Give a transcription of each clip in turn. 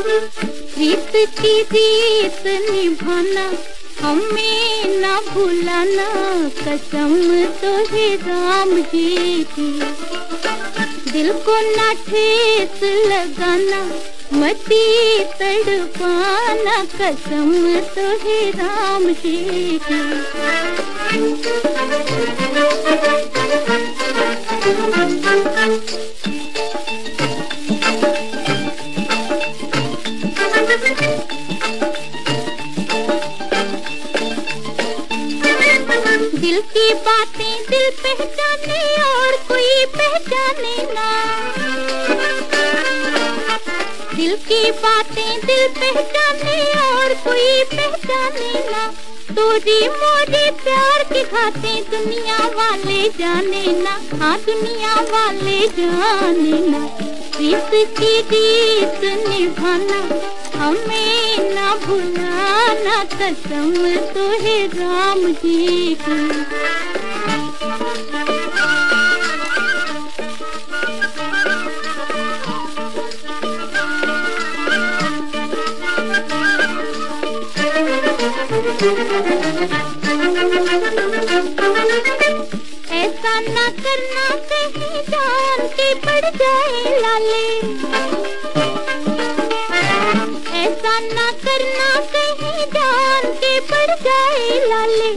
की रीत निभाना हमें न भूलाना कसम तो है राम जी की। दिल को न ठेस लगाना मती तड़पाना कसम तो है राम जी की दिल की बातें दिल पहचाने और कोई पहचाने ना। दिल की बातें दिल पहचाने और कोई पहचाने ना। तोरी मोरी प्यार की खाते दुनिया वाले जाने ना। हाँ दुनिया वाले जाने ना। रीत की निभाना हमें ना भुलाना कसम तो है राम जी की। ऐसा ना करना कहीं जान के पड़ जाए लाले। ना करना कहीं जान के पड़ जाए लाले।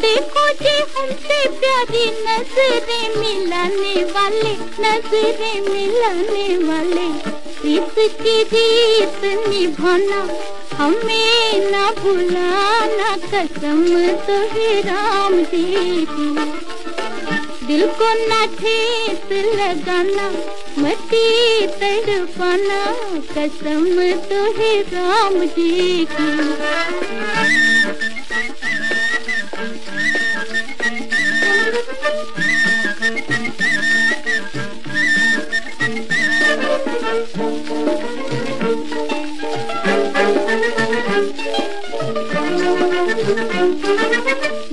देखो जी हमसे प्यारी नज़रें मिलाने वाले, नज़रें मिलाने वाले। इसकी रीत निभाना, हमें ना भुलाना, कसम तो है राम जी दिल को ना ठेस लगाना मती तड़पाना कसम तो है राम जी की।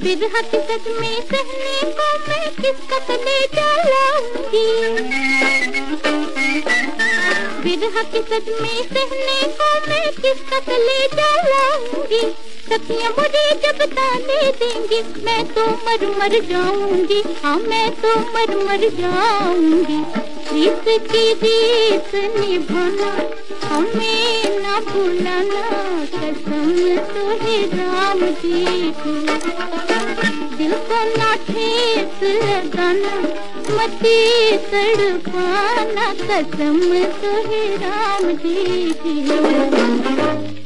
बिरहा में सहने को मैं किस कतले चलाऊँगी बिरहा की सच में सहने को मैं किस कतले चलाऊँगी सखियाँ मुझे जब ताने देंगी, मैं तो मर मर जाऊँगी। हाँ मैं तो मर मर जाऊँगी। रीत की रीत निभाना, हमें ना भूलाना, कसम तो है राम जी की। दिल को ना ठेस लगाना मती तड़पाना कसम तो राम जी की